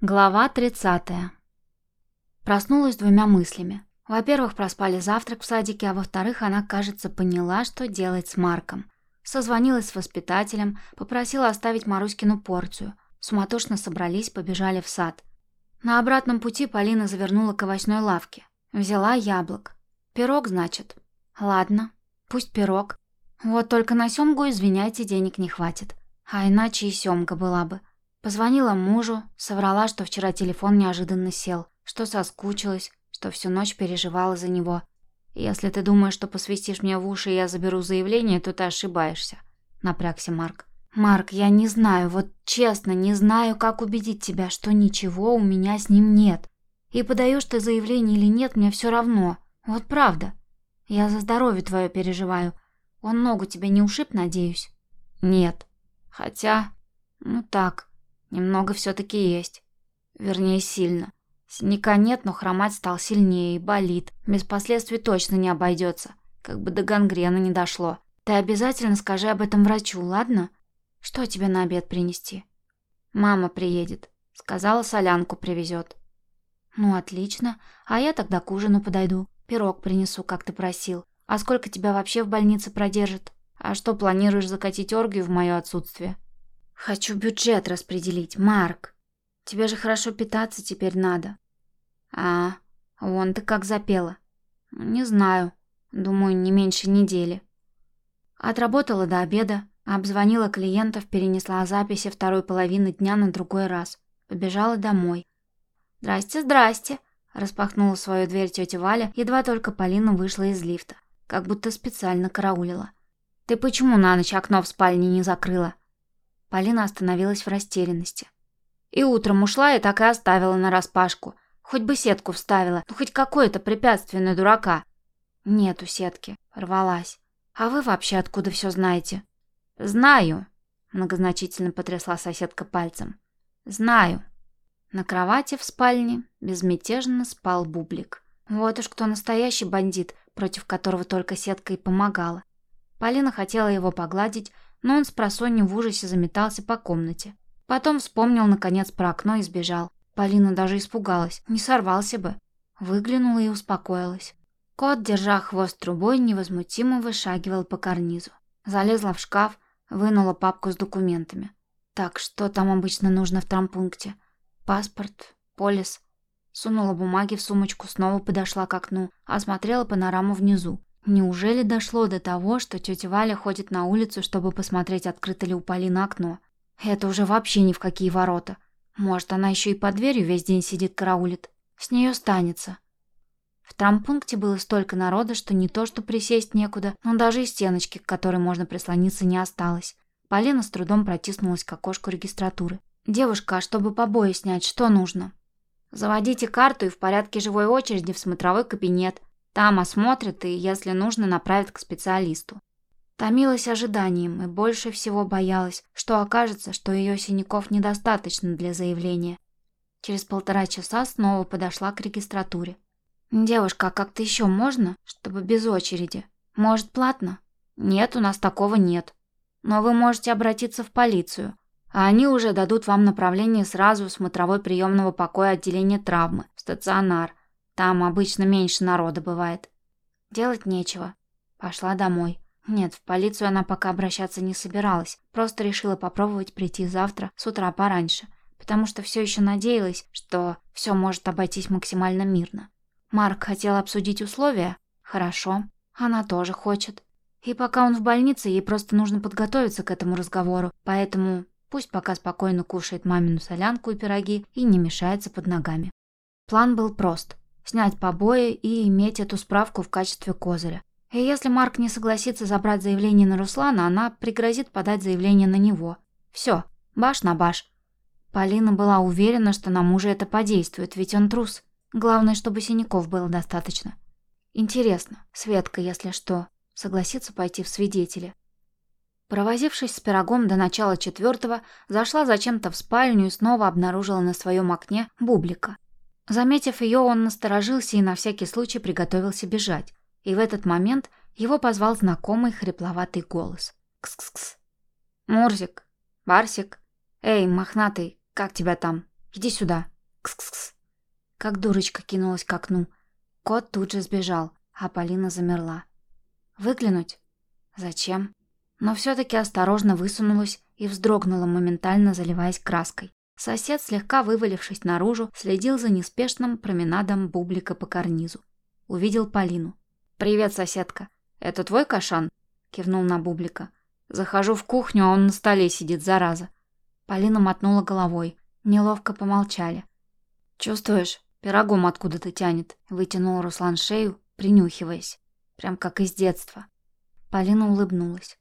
Глава 30. Проснулась двумя мыслями. Во-первых, проспали завтрак в садике, а во-вторых, она, кажется, поняла, что делать с Марком. Созвонилась с воспитателем, попросила оставить Маруськину порцию. Суматошно собрались, побежали в сад. На обратном пути Полина завернула к овощной лавке. Взяла яблок. Пирог, значит. Ладно, пусть пирог. Вот только на семгу, извиняйте, денег не хватит. А иначе и семга была бы. Позвонила мужу, соврала, что вчера телефон неожиданно сел, что соскучилась, что всю ночь переживала за него. «Если ты думаешь, что посвистишь мне в уши, и я заберу заявление, то ты ошибаешься», — напрягся Марк. «Марк, я не знаю, вот честно, не знаю, как убедить тебя, что ничего у меня с ним нет. И подаешь ты заявление или нет, мне все равно. Вот правда. Я за здоровье твое переживаю. Он ногу тебе не ушиб, надеюсь?» «Нет. Хотя... Ну так, Немного все-таки есть. Вернее, сильно. Синяка нет, но хромать стал сильнее и болит. Без последствий точно не обойдется. Как бы до гангрены не дошло. Ты обязательно скажи об этом врачу, ладно? Что тебе на обед принести? Мама приедет. Сказала, солянку привезет. Ну, отлично. А я тогда к ужину подойду. Пирог принесу, как ты просил. А сколько тебя вообще в больнице продержит? А что, планируешь закатить оргию в мое отсутствие? Хочу бюджет распределить, Марк. Тебе же хорошо питаться теперь надо. А, вон ты как запела. Не знаю. Думаю, не меньше недели. Отработала до обеда, обзвонила клиентов, перенесла записи второй половины дня на другой раз. Побежала домой. «Здрасте, здрасте!» Распахнула свою дверь тетя Валя, едва только Полина вышла из лифта. Как будто специально караулила. «Ты почему на ночь окно в спальне не закрыла?» Полина остановилась в растерянности. И утром ушла и так и оставила на распашку. Хоть бы сетку вставила, ну хоть какое-то препятствие на дурака. Нету сетки, рвалась. А вы вообще откуда все знаете? Знаю, многозначительно потрясла соседка пальцем. Знаю. На кровати в спальне безмятежно спал Бублик. Вот уж кто настоящий бандит, против которого только сетка и помогала. Полина хотела его погладить, но он с просонья в ужасе заметался по комнате. Потом вспомнил, наконец, про окно и сбежал. Полина даже испугалась, не сорвался бы. Выглянула и успокоилась. Кот, держа хвост трубой, невозмутимо вышагивал по карнизу. Залезла в шкаф, вынула папку с документами. Так, что там обычно нужно в трампункте? Паспорт, полис. Сунула бумаги в сумочку, снова подошла к окну, осмотрела панораму внизу. Неужели дошло до того, что тетя Валя ходит на улицу, чтобы посмотреть, открыто ли у Полины окно? Это уже вообще ни в какие ворота. Может, она еще и под дверью весь день сидит караулит. С нее станется. В трампункте было столько народа, что не то что присесть некуда, но даже и стеночки, к которой можно прислониться, не осталось. Полина с трудом протиснулась к окошку регистратуры. «Девушка, а чтобы побои снять, что нужно?» «Заводите карту и в порядке живой очереди в смотровой кабинет. Там осмотрят и, если нужно, направят к специалисту. Томилась ожиданием и больше всего боялась, что окажется, что ее синяков недостаточно для заявления. Через полтора часа снова подошла к регистратуре. «Девушка, а как-то еще можно, чтобы без очереди? Может, платно?» «Нет, у нас такого нет. Но вы можете обратиться в полицию, а они уже дадут вам направление сразу в смотровой приемного покоя отделения травмы, в стационар. Там обычно меньше народа бывает. Делать нечего. Пошла домой. Нет, в полицию она пока обращаться не собиралась. Просто решила попробовать прийти завтра с утра пораньше. Потому что все еще надеялась, что все может обойтись максимально мирно. Марк хотел обсудить условия? Хорошо. Она тоже хочет. И пока он в больнице, ей просто нужно подготовиться к этому разговору. Поэтому пусть пока спокойно кушает мамину солянку и пироги и не мешается под ногами. План был прост снять побои и иметь эту справку в качестве козыря. И если Марк не согласится забрать заявление на Руслана, она пригрозит подать заявление на него. Все, баш на баш. Полина была уверена, что на мужа это подействует, ведь он трус. Главное, чтобы синяков было достаточно. Интересно, Светка, если что, согласится пойти в свидетели. Провозившись с пирогом до начала четвертого, зашла зачем-то в спальню и снова обнаружила на своем окне бублика. Заметив ее, он насторожился и на всякий случай приготовился бежать. И в этот момент его позвал знакомый хрипловатый голос. «Кс-кс-кс». «Мурзик! Барсик! Эй, мохнатый, как тебя там? Иди сюда. Кс-кс-кс. Как дурочка кинулась к окну. Кот тут же сбежал, а Полина замерла. Выглянуть? Зачем? Но все-таки осторожно высунулась и вздрогнула, моментально заливаясь краской. Сосед, слегка вывалившись наружу, следил за неспешным променадом бублика по карнизу. Увидел Полину. «Привет, соседка. Это твой кашан?» Кивнул на бублика. «Захожу в кухню, а он на столе сидит, зараза». Полина мотнула головой. Неловко помолчали. «Чувствуешь, пирогом откуда-то тянет?» Вытянул Руслан шею, принюхиваясь. Прям как из детства. Полина улыбнулась.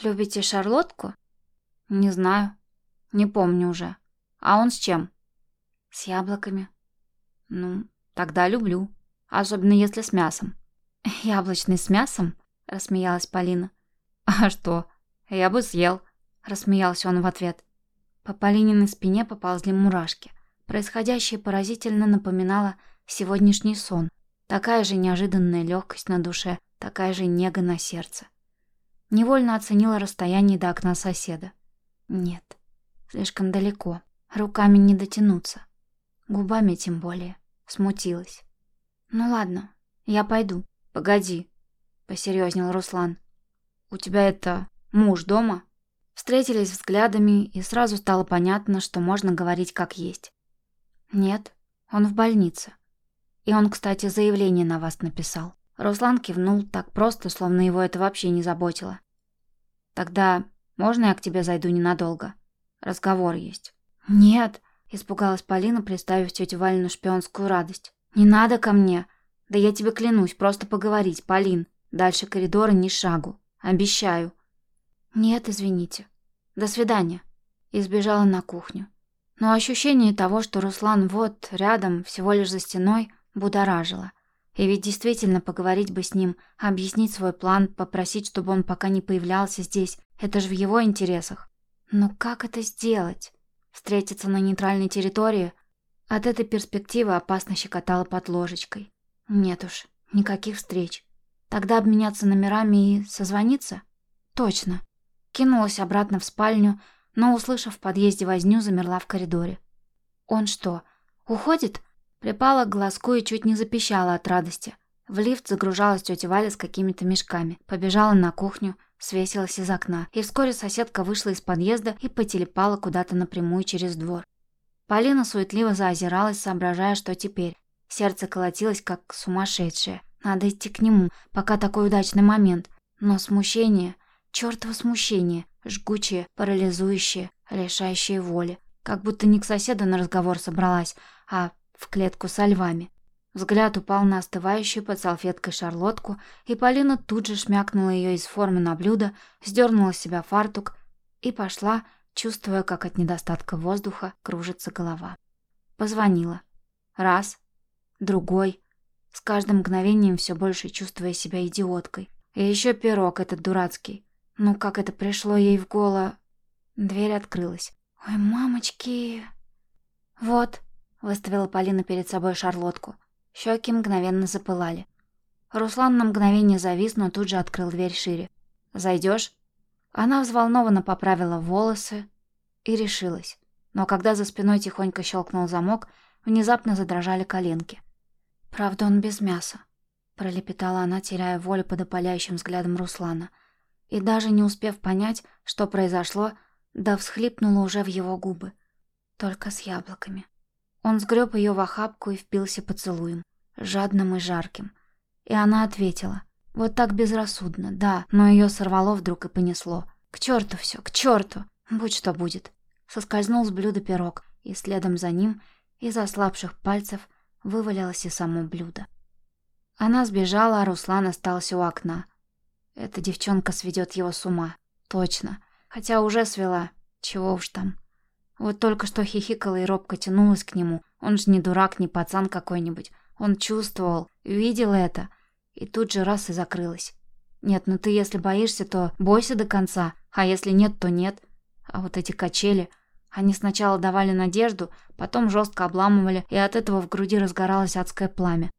«Любите шарлотку?» «Не знаю. Не помню уже. А он с чем?» «С яблоками». «Ну, тогда люблю. Особенно если с мясом». «Яблочный с мясом?» – рассмеялась Полина. «А что? Я бы съел», – рассмеялся он в ответ. По Полининой спине поползли мурашки. Происходящее поразительно напоминало сегодняшний сон. Такая же неожиданная легкость на душе, такая же нега на сердце. Невольно оценила расстояние до окна соседа. Нет, слишком далеко. Руками не дотянуться. Губами тем более. Смутилась. «Ну ладно, я пойду». «Погоди», — посерьезнел Руслан. «У тебя это... муж дома?» Встретились взглядами, и сразу стало понятно, что можно говорить как есть. «Нет, он в больнице. И он, кстати, заявление на вас написал». Руслан кивнул так просто, словно его это вообще не заботило. «Тогда можно я к тебе зайду ненадолго? Разговор есть». «Нет», — испугалась Полина, представив тетю Валину шпионскую радость. «Не надо ко мне. Да я тебе клянусь, просто поговорить, Полин. Дальше коридора ни шагу. Обещаю». «Нет, извините. До свидания». И сбежала на кухню. Но ощущение того, что Руслан вот рядом, всего лишь за стеной, будоражило. И ведь действительно поговорить бы с ним, объяснить свой план, попросить, чтобы он пока не появлялся здесь, это же в его интересах. Но как это сделать? Встретиться на нейтральной территории? От этой перспективы опасно щекотало под ложечкой. Нет уж, никаких встреч. Тогда обменяться номерами и созвониться? Точно. Кинулась обратно в спальню, но, услышав в подъезде возню, замерла в коридоре. Он что, уходит? Припала к глазку и чуть не запищала от радости. В лифт загружалась тетя Валя с какими-то мешками. Побежала на кухню, свесилась из окна, и вскоре соседка вышла из подъезда и потелепала куда-то напрямую через двор. Полина суетливо заозиралась, соображая, что теперь. Сердце колотилось, как сумасшедшее. Надо идти к нему, пока такой удачный момент. Но смущение, чертово смущение, жгучее, парализующее, лишающее воли. Как будто не к соседу на разговор собралась, а в клетку со львами. Взгляд упал на остывающую под салфеткой шарлотку, и Полина тут же шмякнула ее из формы на блюдо, сдернула с себя фартук и пошла, чувствуя, как от недостатка воздуха кружится голова. Позвонила. Раз, другой, с каждым мгновением все больше чувствуя себя идиоткой. И еще пирог этот дурацкий. Ну как это пришло ей в голову? Дверь открылась. «Ой, мамочки!» «Вот», — выставила Полина перед собой шарлотку. Щеки мгновенно запылали. Руслан на мгновение завис, но тут же открыл дверь шире. «Зайдешь?» Она взволнованно поправила волосы и решилась. Но когда за спиной тихонько щелкнул замок, внезапно задрожали коленки. «Правда, он без мяса», — пролепетала она, теряя волю под опаляющим взглядом Руслана. И даже не успев понять, что произошло, да всхлипнула уже в его губы. Только с яблоками. Он сгреб ее в охапку и впился поцелуем, жадным и жарким. И она ответила. Вот так безрассудно, да, но ее сорвало вдруг и понесло. К черту все, к черту! Будь что будет. Соскользнул с блюда пирог, и следом за ним из ослабших пальцев вывалилось и само блюдо. Она сбежала, а Руслан остался у окна. Эта девчонка сведет его с ума. Точно. Хотя уже свела. Чего уж там. Вот только что хихикала и робко тянулась к нему. Он же не дурак, не пацан какой-нибудь. Он чувствовал, видел это. И тут же раз и закрылась. Нет, ну ты если боишься, то бойся до конца. А если нет, то нет. А вот эти качели... Они сначала давали надежду, потом жестко обламывали, и от этого в груди разгоралось адское пламя.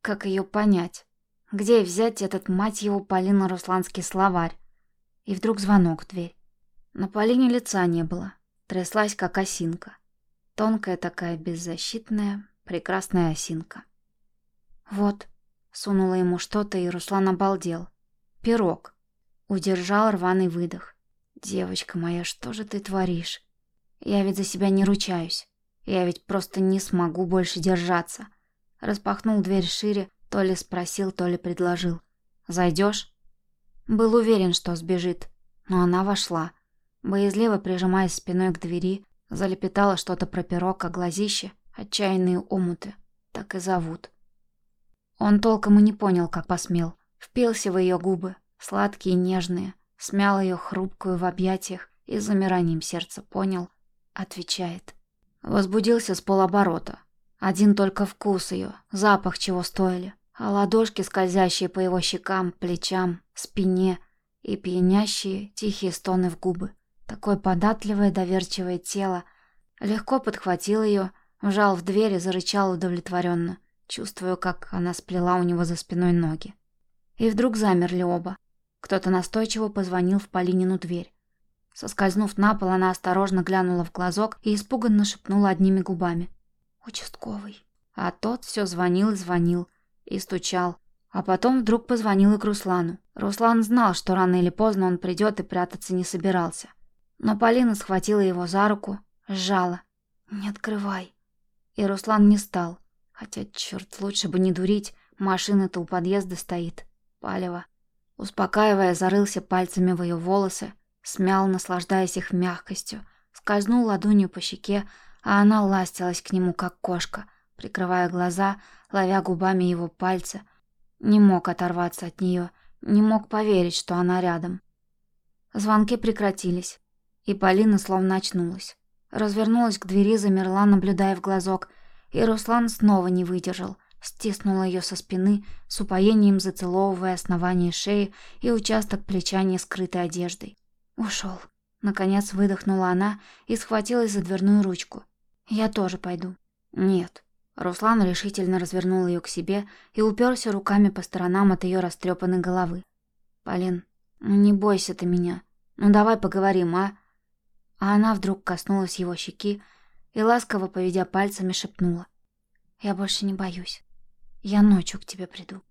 Как ее понять? Где взять этот, мать его, Полина Русланский словарь? И вдруг звонок в дверь. На Полине лица не было. Тряслась, как осинка. Тонкая такая беззащитная, прекрасная осинка. «Вот», — сунула ему что-то, и Руслан обалдел. «Пирог». Удержал рваный выдох. «Девочка моя, что же ты творишь? Я ведь за себя не ручаюсь. Я ведь просто не смогу больше держаться». Распахнул дверь шире, то ли спросил, то ли предложил. «Зайдешь?» Был уверен, что сбежит, но она вошла. Боязливо прижимаясь спиной к двери, залепетала что-то про пирог, а глазище, отчаянные омуты, так и зовут. Он толком и не понял, как посмел. Впился в ее губы, сладкие и нежные, смял ее хрупкую в объятиях и замиранием сердца понял, отвечает. Возбудился с полоборота. Один только вкус ее, запах чего стоили, а ладошки, скользящие по его щекам, плечам, спине и пьянящие тихие стоны в губы. Такое податливое, доверчивое тело. Легко подхватил ее, вжал в дверь и зарычал удовлетворенно, чувствуя, как она сплела у него за спиной ноги. И вдруг замерли оба. Кто-то настойчиво позвонил в Полинину дверь. Соскользнув на пол, она осторожно глянула в глазок и испуганно шепнула одними губами. «Участковый». А тот все звонил и звонил, и стучал. А потом вдруг позвонил и к Руслану. Руслан знал, что рано или поздно он придет и прятаться не собирался. Но Полина схватила его за руку, сжала. «Не открывай». И Руслан не стал. Хотя, черт, лучше бы не дурить, машина-то у подъезда стоит. Палево. Успокаивая, зарылся пальцами в ее волосы, смял, наслаждаясь их мягкостью, скользнул ладонью по щеке, а она ластилась к нему, как кошка, прикрывая глаза, ловя губами его пальцы. Не мог оторваться от нее, не мог поверить, что она рядом. Звонки прекратились, и Полина словно очнулась. Развернулась к двери, замерла, наблюдая в глазок, и Руслан снова не выдержал. Стиснула ее со спины, с упоением зацеловывая основание шеи и участок плеча не скрытой одеждой. Ушел. Наконец выдохнула она и схватилась за дверную ручку. «Я тоже пойду». «Нет». Руслан решительно развернул ее к себе и уперся руками по сторонам от ее растрепанной головы. «Полин, ну не бойся ты меня. Ну давай поговорим, а?» А она вдруг коснулась его щеки и, ласково поведя пальцами, шепнула. «Я больше не боюсь. Я ночью к тебе приду».